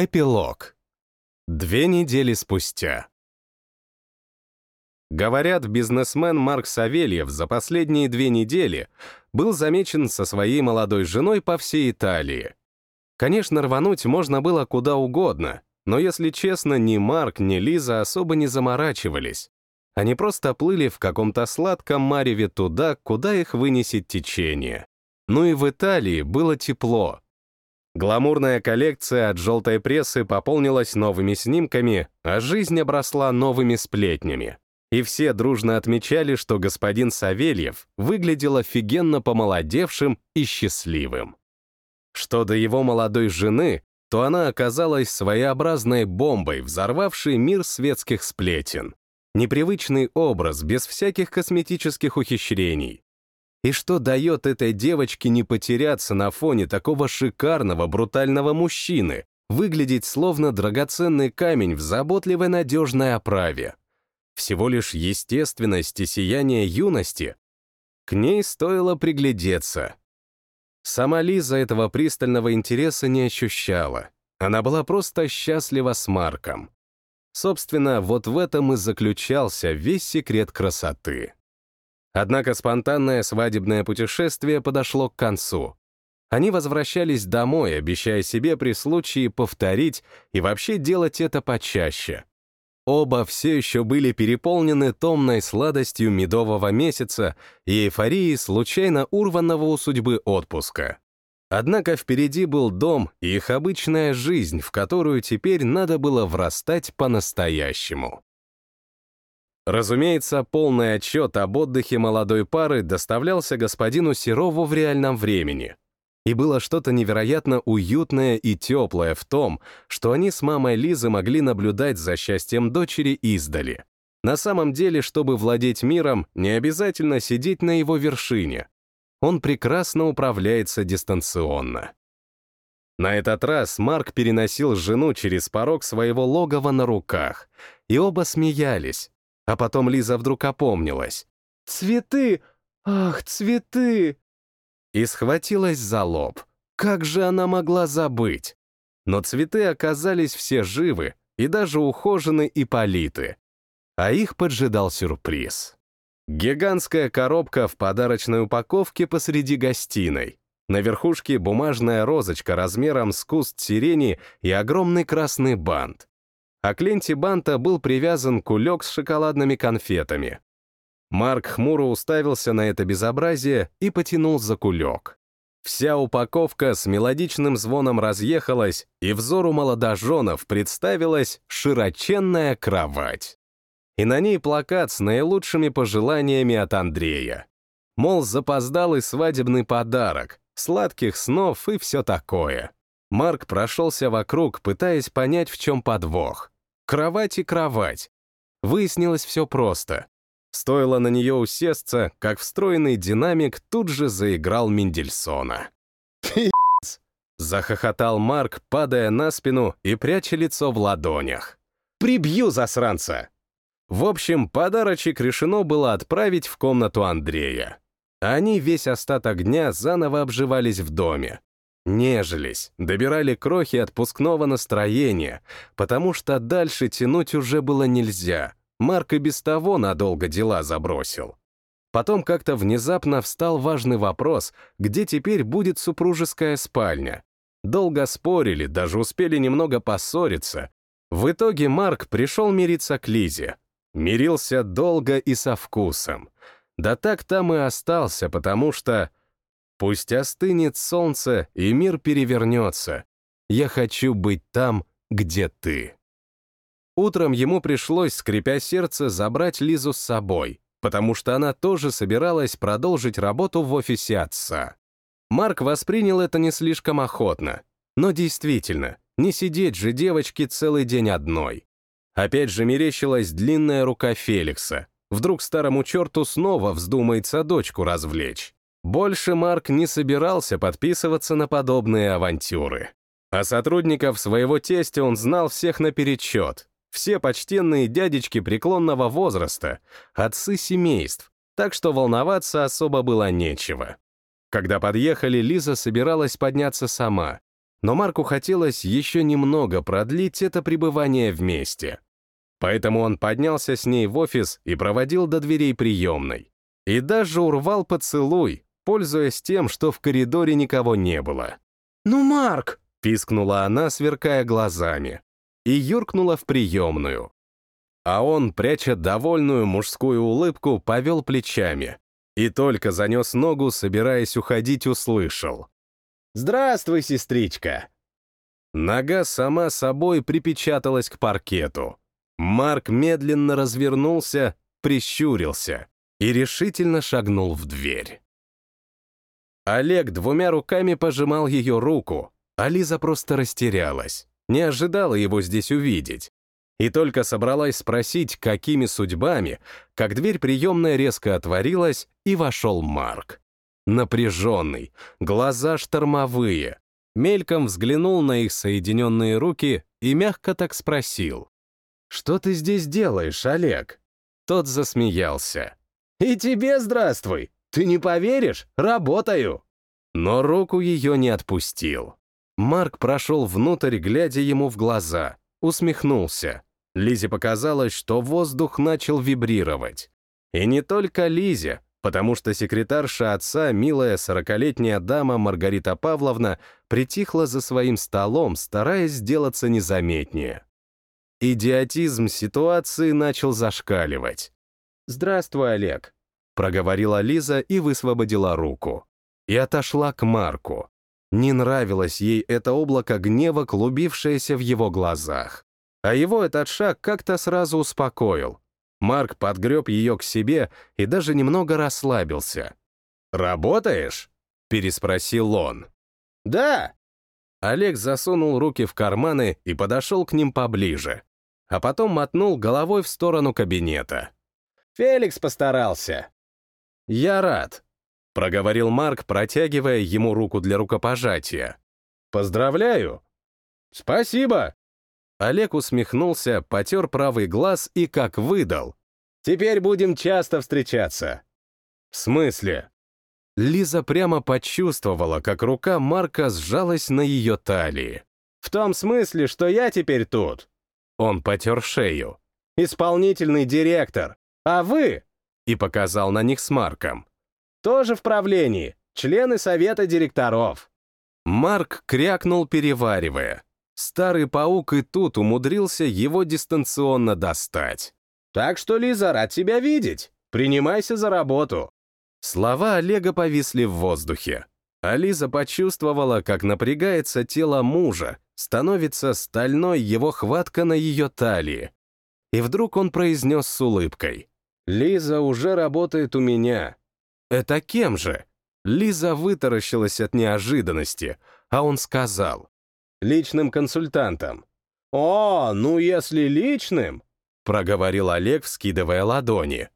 Эпилог. Две недели спустя. Говорят, бизнесмен Марк Савельев за последние две недели был замечен со своей молодой женой по всей Италии. Конечно, рвануть можно было куда угодно, но, если честно, ни Марк, ни Лиза особо не заморачивались. Они просто плыли в каком-то сладком мареве туда, куда их вынесет течение. Ну и в Италии было тепло. Гламурная коллекция от желтой прессы пополнилась новыми снимками, а жизнь обросла новыми сплетнями. И все дружно отмечали, что господин Савельев выглядел офигенно помолодевшим и счастливым. Что до его молодой жены, то она оказалась своеобразной бомбой, взорвавшей мир светских сплетен. Непривычный образ, без всяких косметических ухищрений. И что дает этой девочке не потеряться на фоне такого шикарного, брутального мужчины, выглядеть словно драгоценный камень в заботливой надежной оправе? Всего лишь естественность и сияние юности. К ней стоило приглядеться. Сама Лиза этого пристального интереса не ощущала. Она была просто счастлива с Марком. Собственно, вот в этом и заключался весь секрет красоты. Однако спонтанное свадебное путешествие подошло к концу. Они возвращались домой, обещая себе при случае повторить и вообще делать это почаще. Оба все еще были переполнены томной сладостью медового месяца и эйфорией случайно урванного у судьбы отпуска. Однако впереди был дом и их обычная жизнь, в которую теперь надо было врастать по-настоящему. Разумеется, полный отчет об отдыхе молодой пары доставлялся господину Серову в реальном времени. И было что-то невероятно уютное и теплое в том, что они с мамой Лизы могли наблюдать за счастьем дочери издали. На самом деле, чтобы владеть миром, не обязательно сидеть на его вершине. Он прекрасно управляется дистанционно. На этот раз Марк переносил жену через порог своего логова на руках, и оба смеялись, а потом Лиза вдруг опомнилась. «Цветы! Ах, цветы!» И схватилась за лоб. Как же она могла забыть? Но цветы оказались все живы и даже ухожены и политы. А их поджидал сюрприз. Гигантская коробка в подарочной упаковке посреди гостиной. На верхушке бумажная розочка размером с куст сирени и огромный красный бант а к ленте банта был привязан кулек с шоколадными конфетами. Марк хмуро уставился на это безобразие и потянул за кулек. Вся упаковка с мелодичным звоном разъехалась, и взору молодоженов представилась широченная кровать. И на ней плакат с наилучшими пожеланиями от Андрея. Мол, запоздалый свадебный подарок, сладких снов и все такое. Марк прошелся вокруг, пытаясь понять, в чем подвох. Кровать и кровать. Выяснилось все просто. Стоило на нее усесться, как встроенный динамик тут же заиграл Мендельсона. «Пи***ц!» — захохотал Марк, падая на спину и пряча лицо в ладонях. «Прибью засранца!» В общем, подарочек решено было отправить в комнату Андрея. Они весь остаток дня заново обживались в доме. Нежились, добирали крохи отпускного настроения, потому что дальше тянуть уже было нельзя. Марк и без того надолго дела забросил. Потом как-то внезапно встал важный вопрос, где теперь будет супружеская спальня. Долго спорили, даже успели немного поссориться. В итоге Марк пришел мириться к Лизе. Мирился долго и со вкусом. Да так там и остался, потому что Пусть остынет солнце, и мир перевернется. Я хочу быть там, где ты. Утром ему пришлось, скрипя сердце, забрать Лизу с собой, потому что она тоже собиралась продолжить работу в офисе отца. Марк воспринял это не слишком охотно, но действительно, не сидеть же девочке целый день одной. Опять же мерещилась длинная рука Феликса. Вдруг старому черту снова вздумается дочку развлечь. Больше Марк не собирался подписываться на подобные авантюры. А сотрудников своего тестя он знал всех наперечет. Все почтенные дядечки преклонного возраста, отцы семейств, так что волноваться особо было нечего. Когда подъехали, Лиза собиралась подняться сама. но Марку хотелось еще немного продлить это пребывание вместе. Поэтому он поднялся с ней в офис и проводил до дверей приемной. И даже урвал поцелуй, пользуясь тем, что в коридоре никого не было. «Ну, Марк!» — пискнула она, сверкая глазами, и юркнула в приемную. А он, пряча довольную мужскую улыбку, повел плечами и только занес ногу, собираясь уходить, услышал. «Здравствуй, сестричка!» Нога сама собой припечаталась к паркету. Марк медленно развернулся, прищурился и решительно шагнул в дверь. Олег двумя руками пожимал ее руку, а Лиза просто растерялась, не ожидала его здесь увидеть. И только собралась спросить, какими судьбами, как дверь приемная резко отворилась, и вошел Марк. Напряженный, глаза штормовые. Мельком взглянул на их соединенные руки и мягко так спросил. «Что ты здесь делаешь, Олег?» Тот засмеялся. «И тебе здравствуй! Ты не поверишь? Работаю!» Но руку ее не отпустил. Марк прошел внутрь, глядя ему в глаза, усмехнулся. Лизе показалось, что воздух начал вибрировать. И не только Лизе, потому что секретарша отца, милая сорокалетняя дама Маргарита Павловна, притихла за своим столом, стараясь сделаться незаметнее. Идиотизм ситуации начал зашкаливать. «Здравствуй, Олег», — проговорила Лиза и высвободила руку. И отошла к Марку. Не нравилось ей это облако гнева, клубившееся в его глазах. А его этот шаг как-то сразу успокоил. Марк подгреб ее к себе и даже немного расслабился. «Работаешь?» — переспросил он. «Да». Олег засунул руки в карманы и подошел к ним поближе а потом мотнул головой в сторону кабинета. «Феликс постарался». «Я рад», — проговорил Марк, протягивая ему руку для рукопожатия. «Поздравляю!» «Спасибо!» Олег усмехнулся, потер правый глаз и как выдал. «Теперь будем часто встречаться». «В смысле?» Лиза прямо почувствовала, как рука Марка сжалась на ее талии. «В том смысле, что я теперь тут. Он потер шею. «Исполнительный директор. А вы?» И показал на них с Марком. «Тоже в правлении. Члены совета директоров». Марк крякнул, переваривая. Старый паук и тут умудрился его дистанционно достать. «Так что, Лиза, рад тебя видеть. Принимайся за работу». Слова Олега повисли в воздухе. А Лиза почувствовала, как напрягается тело мужа, становится стальной его хватка на ее талии. И вдруг он произнес с улыбкой. «Лиза уже работает у меня». «Это кем же?» Лиза вытаращилась от неожиданности, а он сказал. «Личным консультантом». «О, ну если личным», — проговорил Олег, вскидывая ладони.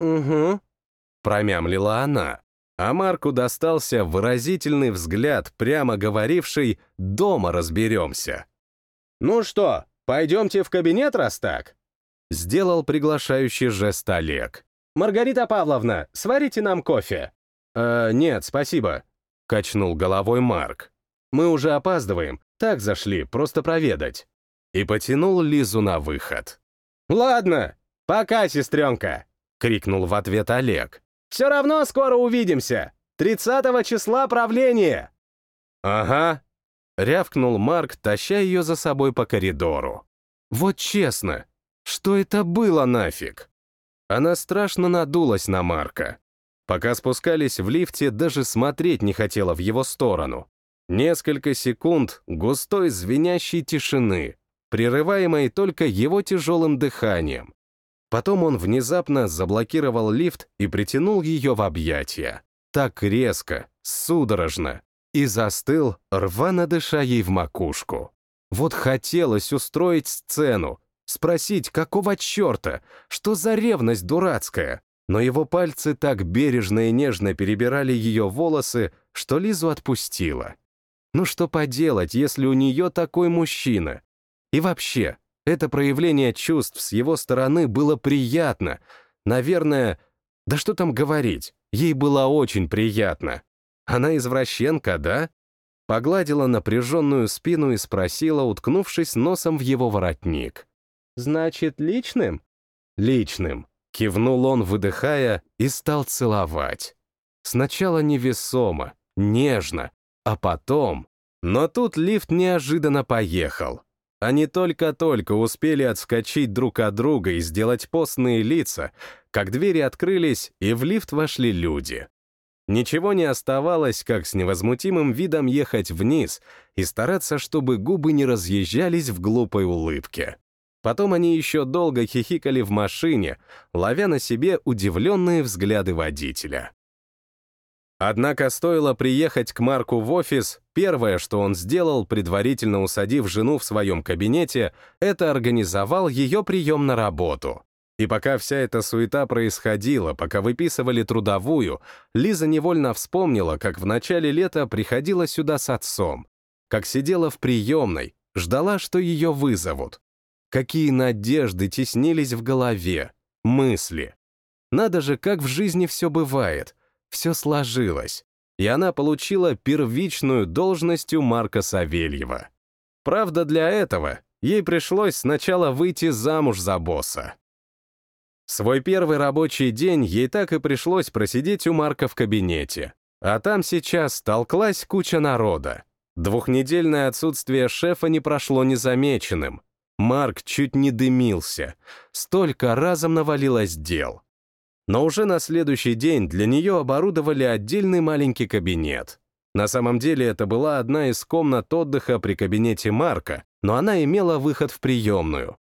«Угу», — промямлила она а Марку достался выразительный взгляд, прямо говоривший «дома разберемся». «Ну что, пойдемте в кабинет, раз так?» Сделал приглашающий жест Олег. «Маргарита Павловна, сварите нам кофе». «Э, «Нет, спасибо», — качнул головой Марк. «Мы уже опаздываем, так зашли, просто проведать». И потянул Лизу на выход. «Ладно, пока, сестренка!» — крикнул в ответ Олег. Все равно скоро увидимся. 30 числа правление. Ага. Рявкнул Марк, таща ее за собой по коридору. Вот честно, что это было нафиг? Она страшно надулась на Марка. Пока спускались в лифте, даже смотреть не хотела в его сторону. Несколько секунд густой звенящей тишины, прерываемой только его тяжелым дыханием. Потом он внезапно заблокировал лифт и притянул ее в объятия. Так резко, судорожно. И застыл, рвано дыша ей в макушку. Вот хотелось устроить сцену, спросить, какого черта, что за ревность дурацкая. Но его пальцы так бережно и нежно перебирали ее волосы, что Лизу отпустила. Ну что поделать, если у нее такой мужчина? И вообще, это проявление чувств с его стороны было приятно. Наверное, да что там говорить, ей было очень приятно. Она извращенка, да? Погладила напряженную спину и спросила, уткнувшись носом в его воротник. «Значит, личным?» «Личным», — кивнул он, выдыхая, и стал целовать. Сначала невесомо, нежно, а потом... Но тут лифт неожиданно поехал. Они только-только успели отскочить друг от друга и сделать постные лица, как двери открылись, и в лифт вошли люди. Ничего не оставалось, как с невозмутимым видом ехать вниз и стараться, чтобы губы не разъезжались в глупой улыбке. Потом они еще долго хихикали в машине, ловя на себе удивленные взгляды водителя. Однако стоило приехать к Марку в офис, первое, что он сделал, предварительно усадив жену в своем кабинете, это организовал ее прием на работу. И пока вся эта суета происходила, пока выписывали трудовую, Лиза невольно вспомнила, как в начале лета приходила сюда с отцом, как сидела в приемной, ждала, что ее вызовут. Какие надежды теснились в голове, мысли. Надо же, как в жизни все бывает. Все сложилось. И она получила первичную должность у Марка Савельева. Правда, для этого ей пришлось сначала выйти замуж за босса. Свой первый рабочий день ей так и пришлось просидеть у Марка в кабинете. А там сейчас толклась куча народа. Двухнедельное отсутствие шефа не прошло незамеченным. Марк чуть не дымился. Столько разом навалилось дел. Но уже на следующий день для нее оборудовали отдельный маленький кабинет. На самом деле это была одна из комнат отдыха при кабинете Марка, но она имела выход в приемную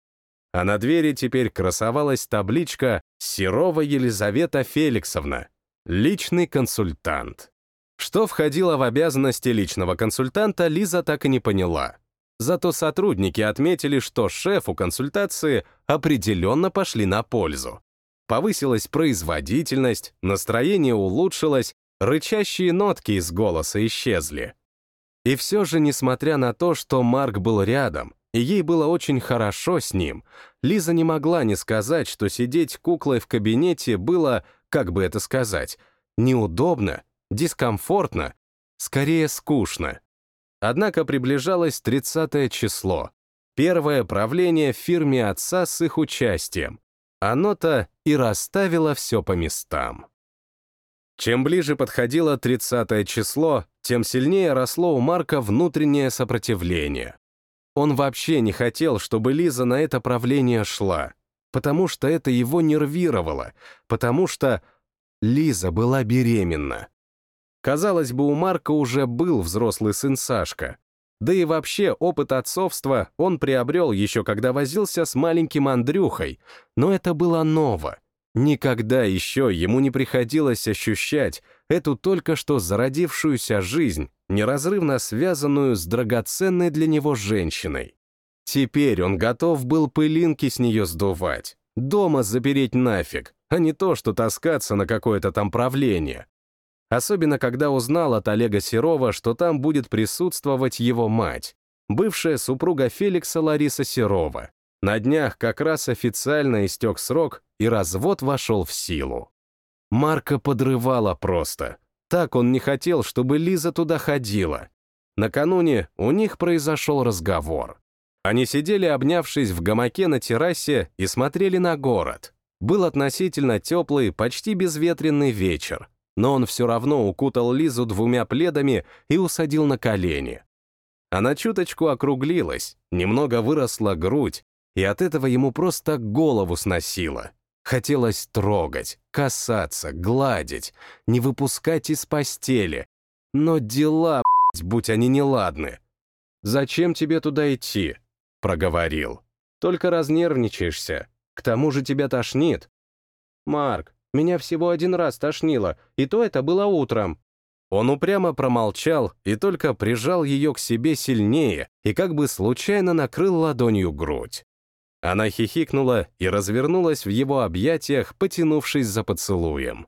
а на двери теперь красовалась табличка «Серова Елизавета Феликсовна, личный консультант». Что входило в обязанности личного консультанта, Лиза так и не поняла. Зато сотрудники отметили, что шефу консультации определенно пошли на пользу. Повысилась производительность, настроение улучшилось, рычащие нотки из голоса исчезли. И все же, несмотря на то, что Марк был рядом, и ей было очень хорошо с ним, Лиза не могла не сказать, что сидеть куклой в кабинете было, как бы это сказать, неудобно, дискомфортно, скорее скучно. Однако приближалось 30 число, первое правление в фирме отца с их участием. Оно-то и расставило все по местам. Чем ближе подходило 30 число, тем сильнее росло у Марка внутреннее сопротивление. Он вообще не хотел, чтобы Лиза на это правление шла, потому что это его нервировало, потому что Лиза была беременна. Казалось бы, у Марка уже был взрослый сын Сашка. Да и вообще опыт отцовства он приобрел еще когда возился с маленьким Андрюхой, но это было ново. Никогда еще ему не приходилось ощущать эту только что зародившуюся жизнь, неразрывно связанную с драгоценной для него женщиной. Теперь он готов был пылинки с нее сдувать, дома запереть нафиг, а не то, что таскаться на какое-то там правление. Особенно, когда узнал от Олега Серова, что там будет присутствовать его мать, бывшая супруга Феликса Лариса Серова. На днях как раз официально истек срок, и развод вошел в силу. Марка подрывала просто. Так он не хотел, чтобы Лиза туда ходила. Накануне у них произошел разговор. Они сидели, обнявшись в гамаке на террасе, и смотрели на город. Был относительно теплый, почти безветренный вечер, но он все равно укутал Лизу двумя пледами и усадил на колени. Она чуточку округлилась, немного выросла грудь, и от этого ему просто голову сносило. Хотелось трогать, касаться, гладить, не выпускать из постели. Но дела, будь они неладны. «Зачем тебе туда идти?» — проговорил. «Только разнервничаешься. К тому же тебя тошнит». «Марк, меня всего один раз тошнило, и то это было утром». Он упрямо промолчал и только прижал ее к себе сильнее и как бы случайно накрыл ладонью грудь. Она хихикнула и развернулась в его объятиях, потянувшись за поцелуем.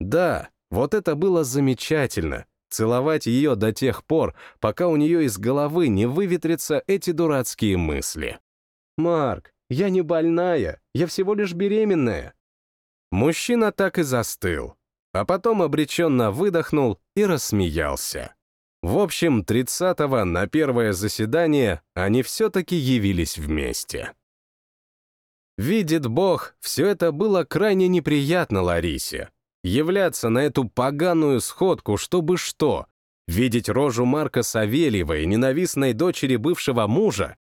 Да, вот это было замечательно. Целовать ее до тех пор, пока у нее из головы не выветрятся эти дурацкие мысли. «Марк, я не больная, я всего лишь беременная». Мужчина так и застыл, а потом обреченно выдохнул и рассмеялся. В общем, 30-го на первое заседание они все-таки явились вместе. Видит Бог, все это было крайне неприятно Ларисе. Являться на эту поганую сходку, чтобы что? Видеть рожу Марка Савельева ненавистной дочери бывшего мужа?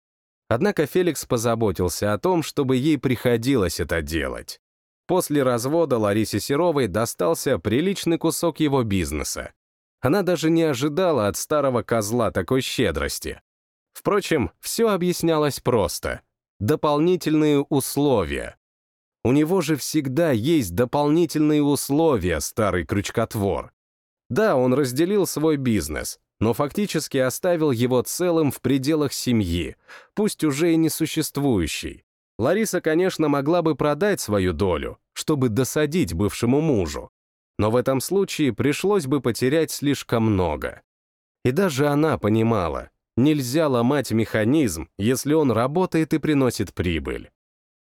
Однако Феликс позаботился о том, чтобы ей приходилось это делать. После развода Ларисе Серовой достался приличный кусок его бизнеса. Она даже не ожидала от старого козла такой щедрости. Впрочем, все объяснялось просто. Дополнительные условия. У него же всегда есть дополнительные условия, старый крючкотвор. Да, он разделил свой бизнес, но фактически оставил его целым в пределах семьи, пусть уже и несуществующей. Лариса, конечно, могла бы продать свою долю, чтобы досадить бывшему мужу, но в этом случае пришлось бы потерять слишком много. И даже она понимала, нельзя ломать механизм, если он работает и приносит прибыль.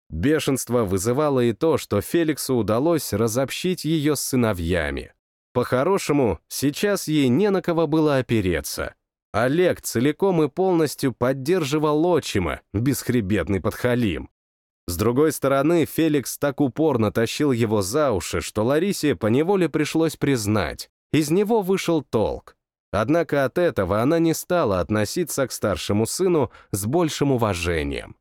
Бешенство вызывало и то, что Феликсу удалось разобщить ее с сыновьями. По-хорошему, сейчас ей не на кого было опереться. Олег целиком и полностью поддерживал отчима, бесхребетный подхалим. С другой стороны, Феликс так упорно тащил его за уши, что Ларисе поневоле пришлось признать, из него вышел толк. Однако от этого она не стала относиться к старшему сыну с большим уважением.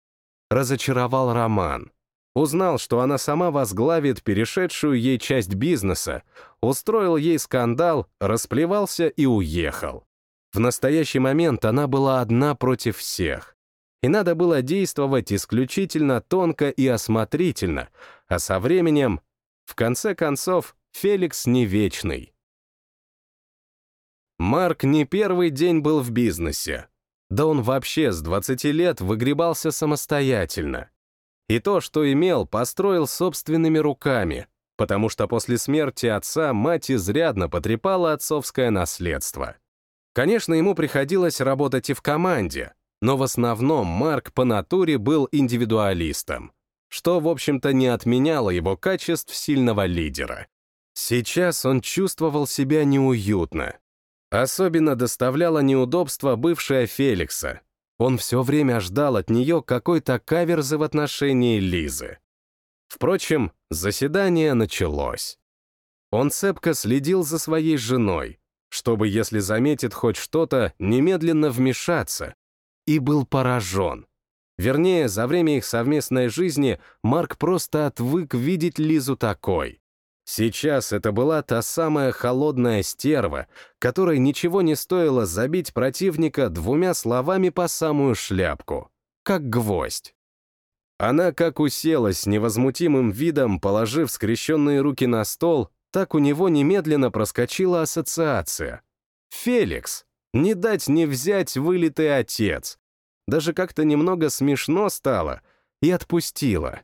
Разочаровал Роман. Узнал, что она сама возглавит перешедшую ей часть бизнеса, устроил ей скандал, расплевался и уехал. В настоящий момент она была одна против всех. И надо было действовать исключительно тонко и осмотрительно, а со временем, в конце концов, Феликс не вечный. Марк не первый день был в бизнесе. Да он вообще с 20 лет выгребался самостоятельно. И то, что имел, построил собственными руками, потому что после смерти отца мать изрядно потрепала отцовское наследство. Конечно, ему приходилось работать и в команде, но в основном Марк по натуре был индивидуалистом, что, в общем-то, не отменяло его качеств сильного лидера. Сейчас он чувствовал себя неуютно. Особенно доставляло неудобство бывшая Феликса, он все время ждал от нее какой-то каверзы в отношении Лизы. Впрочем, заседание началось. Он цепко следил за своей женой, чтобы, если заметит хоть что-то, немедленно вмешаться, и был поражен. Вернее, за время их совместной жизни Марк просто отвык видеть Лизу такой. Сейчас это была та самая холодная стерва, которой ничего не стоило забить противника двумя словами по самую шляпку, как гвоздь. Она как уселась невозмутимым видом, положив скрещенные руки на стол, так у него немедленно проскочила ассоциация. «Феликс! Не дать не взять вылитый отец!» Даже как-то немного смешно стало и отпустила.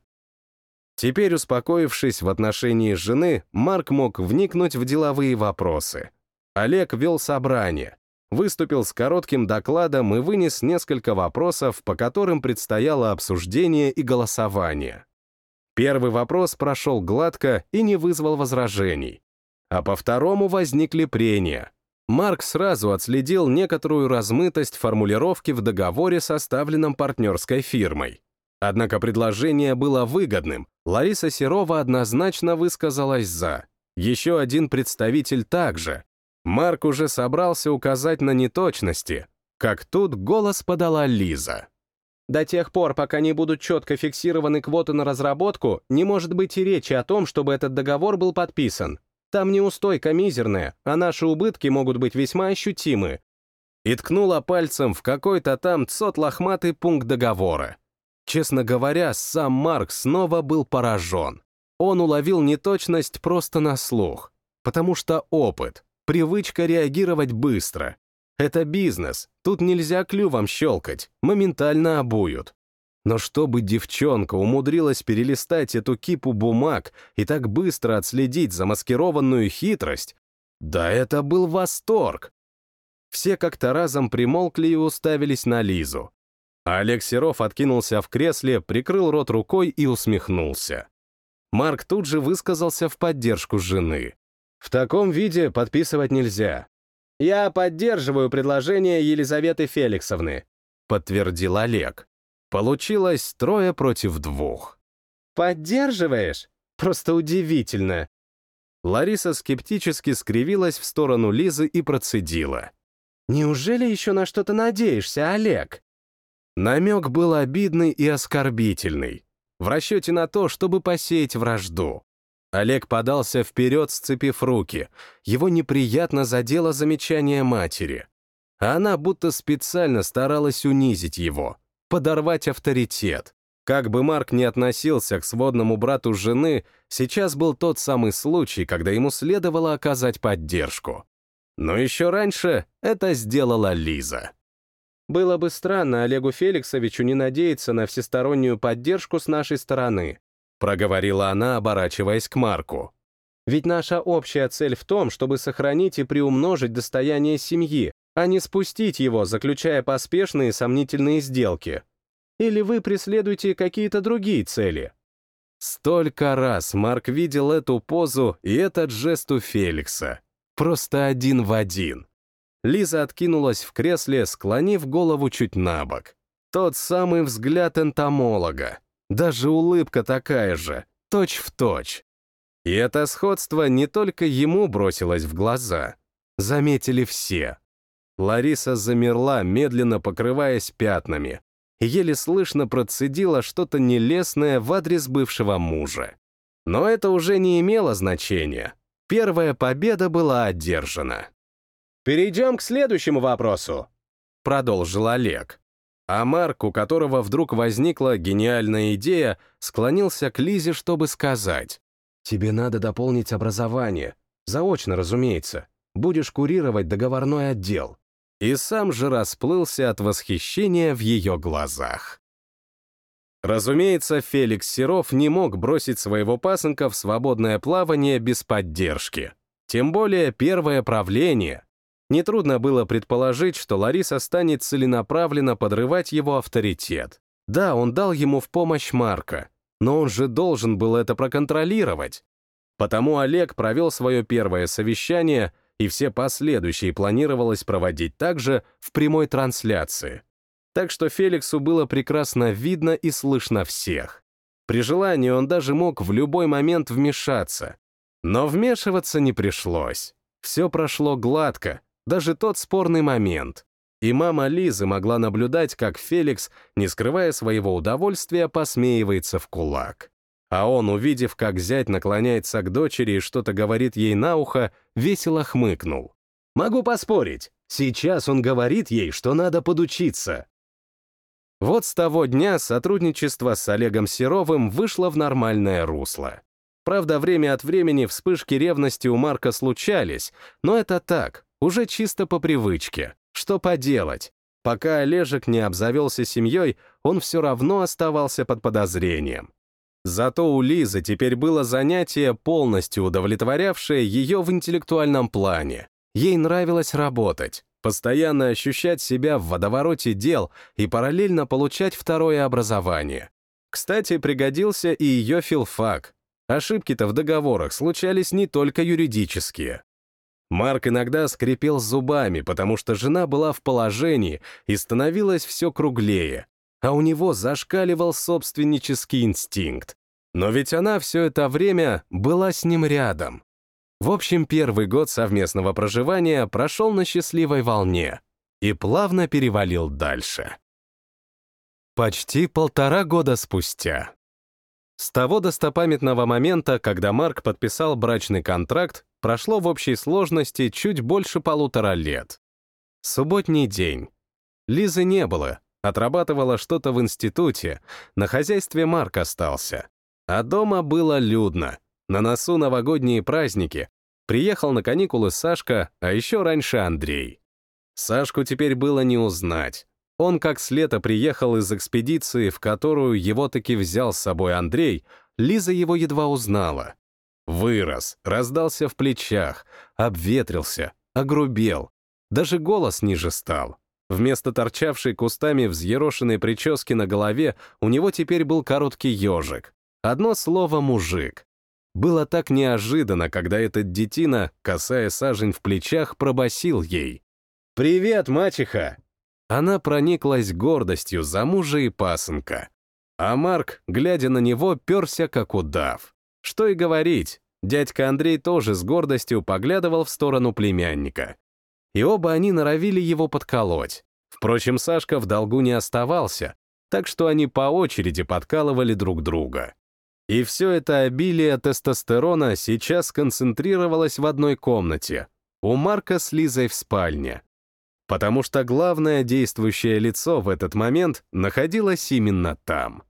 Теперь, успокоившись в отношении жены, Марк мог вникнуть в деловые вопросы. Олег вел собрание, выступил с коротким докладом и вынес несколько вопросов, по которым предстояло обсуждение и голосование. Первый вопрос прошел гладко и не вызвал возражений. А по второму возникли прения. Марк сразу отследил некоторую размытость формулировки в договоре, составленном партнерской фирмой. Однако предложение было выгодным. Лариса Серова однозначно высказалась «за». Еще один представитель также. Марк уже собрался указать на неточности, как тут голос подала Лиза. До тех пор, пока не будут четко фиксированы квоты на разработку, не может быть и речи о том, чтобы этот договор был подписан. Там неустойка мизерная, а наши убытки могут быть весьма ощутимы. И ткнула пальцем в какой-то там цот лохматый пункт договора. Честно говоря, сам Марк снова был поражен. Он уловил неточность просто на слух, потому что опыт, привычка реагировать быстро. Это бизнес, тут нельзя клювом щелкать, моментально обуют. Но чтобы девчонка умудрилась перелистать эту кипу бумаг и так быстро отследить замаскированную хитрость, да это был восторг. Все как-то разом примолкли и уставились на Лизу. А Олег Серов откинулся в кресле, прикрыл рот рукой и усмехнулся. Марк тут же высказался в поддержку жены. В таком виде подписывать нельзя. «Я поддерживаю предложение Елизаветы Феликсовны», — подтвердил Олег. Получилось трое против двух. «Поддерживаешь? Просто удивительно!» Лариса скептически скривилась в сторону Лизы и процедила. «Неужели еще на что-то надеешься, Олег?» Намек был обидный и оскорбительный, в расчете на то, чтобы посеять вражду. Олег подался вперед, сцепив руки. Его неприятно задело замечание матери. Она будто специально старалась унизить его, подорвать авторитет. Как бы Марк не относился к сводному брату жены, сейчас был тот самый случай, когда ему следовало оказать поддержку. Но еще раньше это сделала Лиза. Было бы странно Олегу Феликсовичу не надеяться на всестороннюю поддержку с нашей стороны, проговорила она, оборачиваясь к Марку. Ведь наша общая цель в том, чтобы сохранить и приумножить достояние семьи, а не спустить его, заключая поспешные сомнительные сделки. Или вы преследуете какие-то другие цели? Столько раз Марк видел эту позу и этот жест у Феликса. Просто один в один. Лиза откинулась в кресле, склонив голову чуть на бок. Тот самый взгляд энтомолога. Даже улыбка такая же, точь в точь. И это сходство не только ему бросилось в глаза. Заметили все. Лариса замерла, медленно покрываясь пятнами, еле слышно процедила что-то нелестное в адрес бывшего мужа. Но это уже не имело значения. Первая победа была одержана. «Перейдем к следующему вопросу», — продолжил Олег. А Марк, у которого вдруг возникла гениальная идея, склонился к Лизе, чтобы сказать. «Тебе надо дополнить образование. Заочно, разумеется. Будешь курировать договорной отдел и сам же расплылся от восхищения в ее глазах. Разумеется, Феликс Серов не мог бросить своего пасынка в свободное плавание без поддержки. Тем более первое правление. Нетрудно было предположить, что Лариса станет целенаправленно подрывать его авторитет. Да, он дал ему в помощь Марка, но он же должен был это проконтролировать. Потому Олег провел свое первое совещание и все последующие планировалось проводить также в прямой трансляции. Так что Феликсу было прекрасно видно и слышно всех. При желании он даже мог в любой момент вмешаться. Но вмешиваться не пришлось. Все прошло гладко, даже тот спорный момент. И мама Лизы могла наблюдать, как Феликс, не скрывая своего удовольствия, посмеивается в кулак. А он, увидев, как зять наклоняется к дочери и что-то говорит ей на ухо, весело хмыкнул. «Могу поспорить, сейчас он говорит ей, что надо подучиться». Вот с того дня сотрудничество с Олегом Серовым вышло в нормальное русло. Правда, время от времени вспышки ревности у Марка случались, но это так, уже чисто по привычке. Что поделать? Пока Олежек не обзавелся семьей, он все равно оставался под подозрением. Зато у Лизы теперь было занятие, полностью удовлетворявшее ее в интеллектуальном плане. Ей нравилось работать, постоянно ощущать себя в водовороте дел и параллельно получать второе образование. Кстати, пригодился и ее филфак. Ошибки-то в договорах случались не только юридические. Марк иногда скрипел зубами, потому что жена была в положении и становилась все круглее, а у него зашкаливал собственнический инстинкт. Но ведь она все это время была с ним рядом. В общем, первый год совместного проживания прошел на счастливой волне и плавно перевалил дальше. Почти полтора года спустя. С того достопамятного момента, когда Марк подписал брачный контракт, прошло в общей сложности чуть больше полутора лет. Субботний день. Лизы не было, Отрабатывала что-то в институте, на хозяйстве Марк остался. А дома было людно. На носу новогодние праздники. Приехал на каникулы Сашка, а еще раньше Андрей. Сашку теперь было не узнать. Он как с лета приехал из экспедиции, в которую его таки взял с собой Андрей, Лиза его едва узнала. Вырос, раздался в плечах, обветрился, огрубел. Даже голос ниже стал. Вместо торчавшей кустами взъерошенной прически на голове у него теперь был короткий ежик. Одно слово «мужик». Было так неожиданно, когда этот детина, касая сажень в плечах, пробасил ей. «Привет, мачеха!» Она прониклась гордостью за мужа и пасынка. А Марк, глядя на него, перся как удав. Что и говорить, дядька Андрей тоже с гордостью поглядывал в сторону племянника. И оба они норовили его подколоть. Впрочем, Сашка в долгу не оставался, так что они по очереди подкалывали друг друга. И все это обилие тестостерона сейчас концентрировалось в одной комнате, у Марка с Лизой в спальне. Потому что главное действующее лицо в этот момент находилось именно там.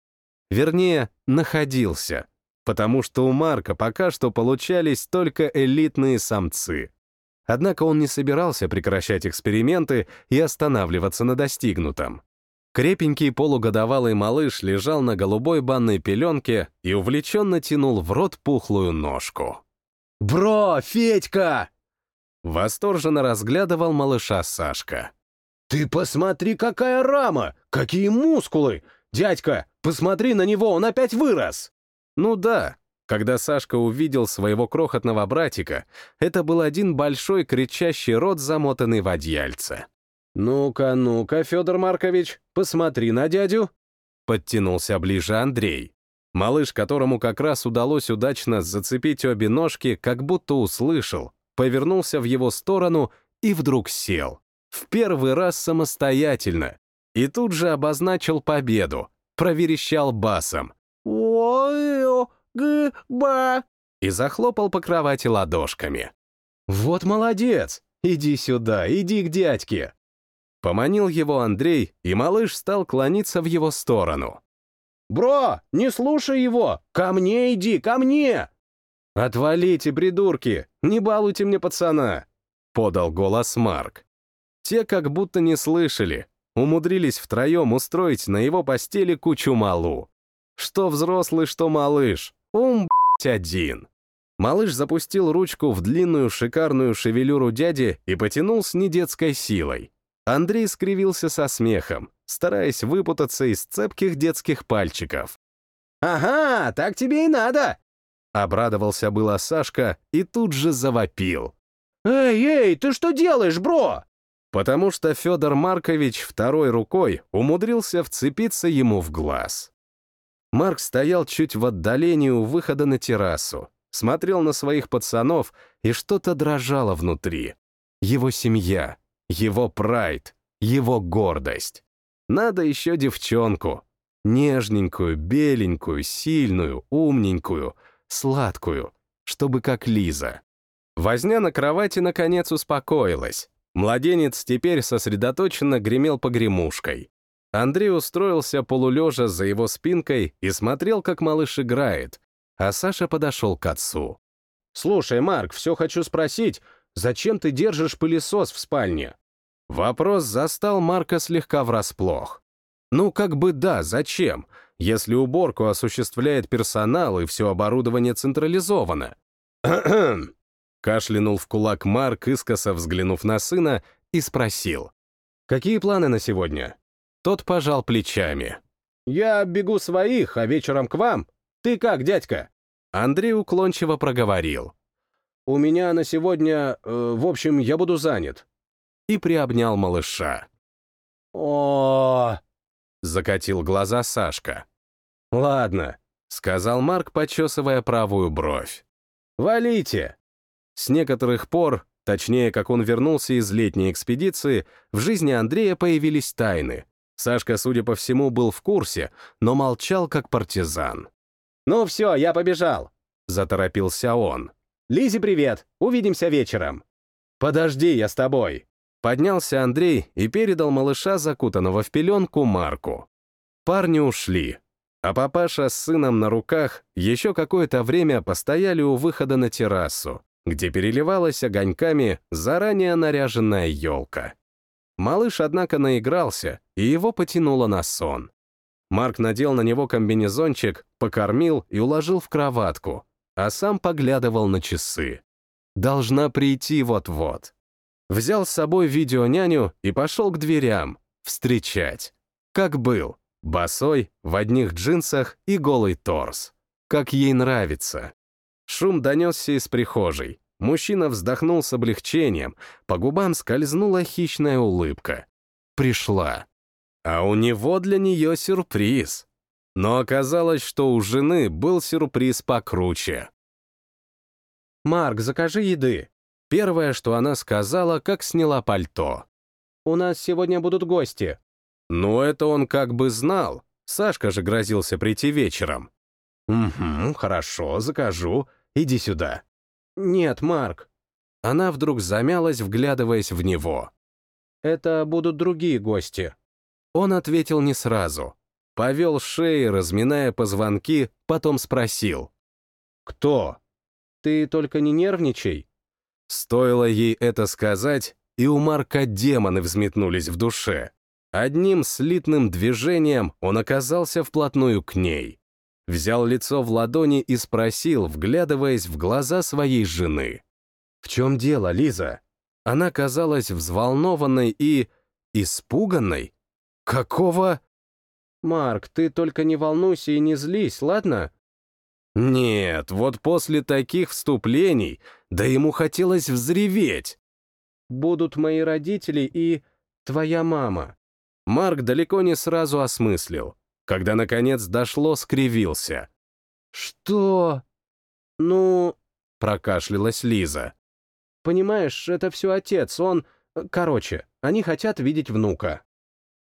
Вернее, находился, потому что у Марка пока что получались только элитные самцы. Однако он не собирался прекращать эксперименты и останавливаться на достигнутом. Крепенький полугодовалый малыш лежал на голубой банной пеленке и увлеченно тянул в рот пухлую ножку. «Бро, Федька!» Восторженно разглядывал малыша Сашка. «Ты посмотри, какая рама! Какие мускулы! Дядька, посмотри на него, он опять вырос!» Ну да, когда Сашка увидел своего крохотного братика, это был один большой кричащий рот, замотанный в одеяльце. «Ну-ка, ну-ка, Федор Маркович, посмотри на дядю!» Подтянулся ближе Андрей. Малыш, которому как раз удалось удачно зацепить обе ножки, как будто услышал, повернулся в его сторону и вдруг сел. В первый раз самостоятельно. И тут же обозначил победу, проверещал басом. ой г ба И захлопал по кровати ладошками. «Вот молодец! Иди сюда, иди к дядьке!» Поманил его Андрей, и малыш стал клониться в его сторону. «Бро, не слушай его! Ко мне иди, ко мне!» «Отвалите, придурки! Не балуйте мне пацана!» — подал голос Марк. Те как будто не слышали, умудрились втроем устроить на его постели кучу малу. Что взрослый, что малыш. Ум, блядь, один. Малыш запустил ручку в длинную шикарную шевелюру дяди и потянул с недетской силой. Андрей скривился со смехом, стараясь выпутаться из цепких детских пальчиков. «Ага, так тебе и надо!» Обрадовался было Сашка и тут же завопил. «Эй, эй, ты что делаешь, бро?» Потому что Федор Маркович второй рукой умудрился вцепиться ему в глаз. Марк стоял чуть в отдалении у выхода на террасу, смотрел на своих пацанов, и что-то дрожало внутри. Его семья, его прайд, его гордость. Надо еще девчонку. Нежненькую, беленькую, сильную, умненькую, сладкую, чтобы как Лиза. Возня на кровати наконец успокоилась. Младенец теперь сосредоточенно гремел погремушкой. Андрей устроился полулежа за его спинкой и смотрел, как малыш играет, а Саша подошел к отцу. «Слушай, Марк, все хочу спросить, зачем ты держишь пылесос в спальне?» Вопрос застал Марка слегка врасплох. Ну, как бы да, зачем, если уборку осуществляет персонал и все оборудование централизовано? Кашлянул в кулак Марк, искоса взглянув на сына, и спросил. «Какие планы на сегодня?» Тот пожал плечами. «Я бегу своих, а вечером к вам. Ты как, дядька?» Андрей уклончиво проговорил. «У меня на сегодня... Э, в общем, я буду занят и приобнял малыша. о закатил глаза Сашка. «Ладно», — сказал Марк, почесывая правую бровь. «Валите!» С некоторых пор, точнее, как он вернулся из летней экспедиции, в жизни Андрея появились тайны. Сашка, судя по всему, был в курсе, но молчал как партизан. «Ну все, я побежал», — заторопился он. «Лизе привет, увидимся вечером». «Подожди, я с тобой», Поднялся Андрей и передал малыша, закутанного в пеленку, Марку. Парни ушли, а папаша с сыном на руках еще какое-то время постояли у выхода на террасу, где переливалась огоньками заранее наряженная елка. Малыш, однако, наигрался, и его потянуло на сон. Марк надел на него комбинезончик, покормил и уложил в кроватку, а сам поглядывал на часы. Должна прийти вот-вот взял с собой видеоняню и пошел к дверям, встречать. Как был, босой, в одних джинсах и голый торс. Как ей нравится. Шум донесся из прихожей. Мужчина вздохнул с облегчением, по губам скользнула хищная улыбка. Пришла. А у него для нее сюрприз. Но оказалось, что у жены был сюрприз покруче. «Марк, закажи еды». Первое, что она сказала, как сняла пальто. «У нас сегодня будут гости». Ну, это он как бы знал. Сашка же грозился прийти вечером. «Угу, хорошо, закажу. Иди сюда». «Нет, Марк». Она вдруг замялась, вглядываясь в него. «Это будут другие гости». Он ответил не сразу. Повел шеи, разминая позвонки, потом спросил. «Кто?» «Ты только не нервничай». Стоило ей это сказать, и у Марка демоны взметнулись в душе. Одним слитным движением он оказался вплотную к ней взял лицо в ладони и спросил, вглядываясь в глаза своей жены. «В чем дело, Лиза?» Она казалась взволнованной и... испуганной. «Какого...» «Марк, ты только не волнуйся и не злись, ладно?» Нет, вот после таких вступлений, да ему хотелось взреветь. «Будут мои родители и... твоя мама». Марк далеко не сразу осмыслил. Когда, наконец, дошло, скривился. «Что?» «Ну...» — прокашлялась Лиза. «Понимаешь, это все отец, он... Короче, они хотят видеть внука».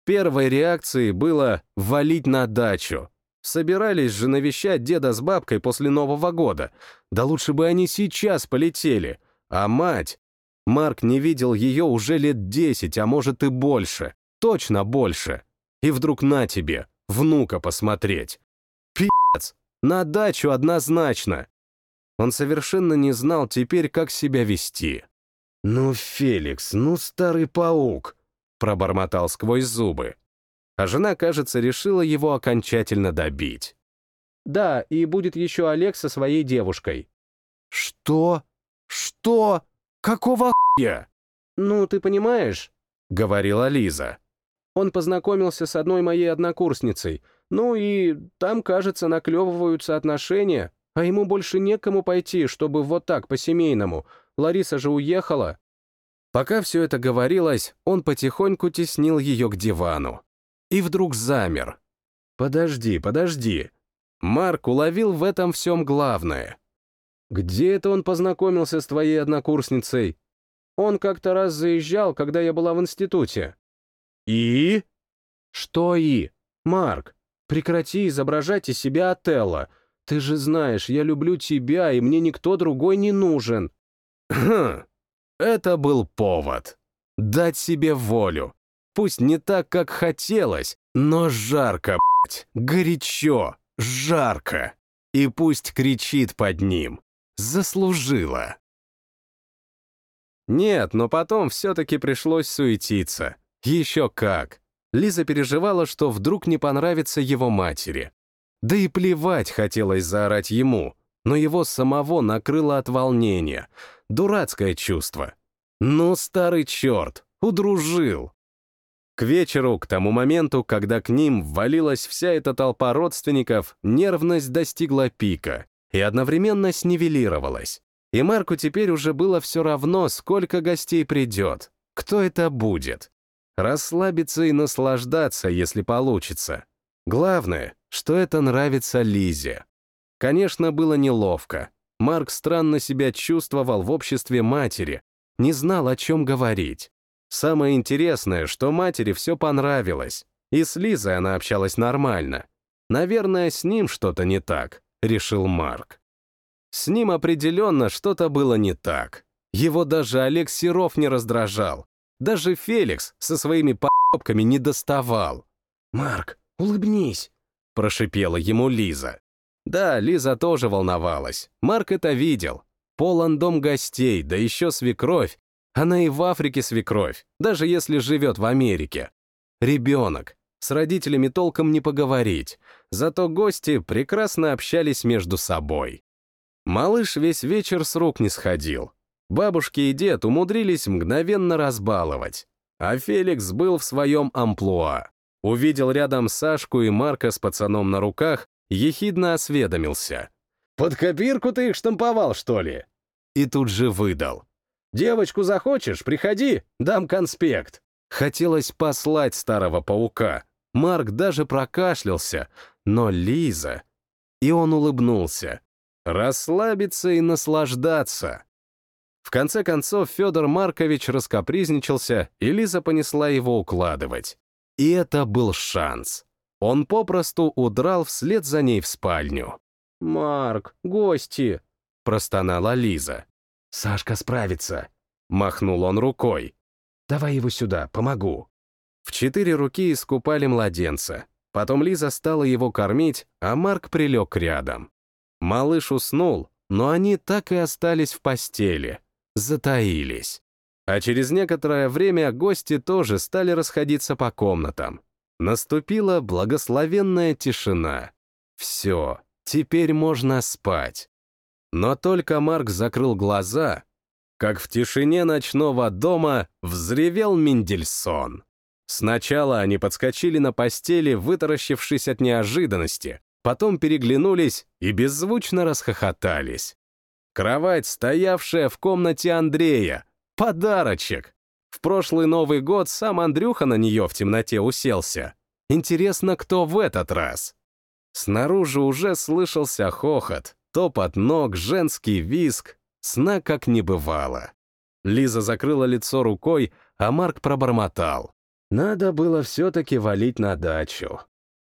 Первой реакцией было валить на дачу. Собирались же навещать деда с бабкой после Нового года. Да лучше бы они сейчас полетели. А мать... Марк не видел ее уже лет десять, а может и больше. Точно больше. И вдруг на тебе, внука посмотреть. Пи***ц, на дачу однозначно. Он совершенно не знал теперь, как себя вести. «Ну, Феликс, ну, старый паук!» — пробормотал сквозь зубы. А жена, кажется, решила его окончательно добить. «Да, и будет еще Олег со своей девушкой». «Что? Что? Какого хуя?» «Ну, ты понимаешь?» — говорила Лиза. Он познакомился с одной моей однокурсницей. Ну и там, кажется, наклевываются отношения, а ему больше некому пойти, чтобы вот так, по-семейному. Лариса же уехала. Пока все это говорилось, он потихоньку теснил ее к дивану. И вдруг замер. «Подожди, подожди». Марк уловил в этом всем главное. «Где это он познакомился с твоей однокурсницей?» «Он как-то раз заезжал, когда я была в институте». «И?» «Что «и»? Марк, прекрати изображать из себя Отелло. Ты же знаешь, я люблю тебя, и мне никто другой не нужен». Хм, это был повод. Дать себе волю. Пусть не так, как хотелось, но жарко, блядь, горячо, жарко. И пусть кричит под ним. Заслужила. Нет, но потом все-таки пришлось суетиться. Еще как. Лиза переживала, что вдруг не понравится его матери. Да и плевать хотелось заорать ему, но его самого накрыло от волнения. Дурацкое чувство. Ну, старый черт, удружил. К вечеру, к тому моменту, когда к ним ввалилась вся эта толпа родственников, нервность достигла пика и одновременно снивелировалась. И Марку теперь уже было все равно, сколько гостей придет, кто это будет. Расслабиться и наслаждаться, если получится. Главное, что это нравится Лизе. Конечно, было неловко. Марк странно себя чувствовал в обществе матери, не знал, о чем говорить. Самое интересное, что матери все понравилось, и с Лизой она общалась нормально. Наверное, с ним что-то не так, решил Марк. С ним определенно что-то было не так. Его даже Олег Серов не раздражал. Даже Феликс со своими по***ками не доставал. «Марк, улыбнись», — прошипела ему Лиза. Да, Лиза тоже волновалась. Марк это видел. Полон дом гостей, да еще свекровь. Она и в Африке свекровь, даже если живет в Америке. Ребенок. С родителями толком не поговорить. Зато гости прекрасно общались между собой. Малыш весь вечер с рук не сходил. Бабушки и дед умудрились мгновенно разбаловать. А Феликс был в своем амплуа. Увидел рядом Сашку и Марка с пацаном на руках, ехидно осведомился. Под копирку ты их штамповал, что ли?» И тут же выдал. «Девочку захочешь, приходи, дам конспект». Хотелось послать старого паука. Марк даже прокашлялся, но Лиза... И он улыбнулся. Расслабиться и наслаждаться. В конце концов, Федор Маркович раскопризничался, и Лиза понесла его укладывать. И это был шанс. Он попросту удрал вслед за ней в спальню. «Марк, гости!» — простонала Лиза. «Сашка справится!» — махнул он рукой. «Давай его сюда, помогу!» В четыре руки искупали младенца. Потом Лиза стала его кормить, а Марк прилег рядом. Малыш уснул, но они так и остались в постели, затаились. А через некоторое время гости тоже стали расходиться по комнатам. Наступила благословенная тишина. Все, теперь можно спать. Но только Марк закрыл глаза, как в тишине ночного дома взревел Мендельсон. Сначала они подскочили на постели, вытаращившись от неожиданности, потом переглянулись и беззвучно расхохотались. Кровать, стоявшая в комнате Андрея. Подарочек! В прошлый Новый год сам Андрюха на нее в темноте уселся. Интересно, кто в этот раз? Снаружи уже слышался хохот, топот ног, женский виск. Сна как не бывало. Лиза закрыла лицо рукой, а Марк пробормотал. Надо было все-таки валить на дачу.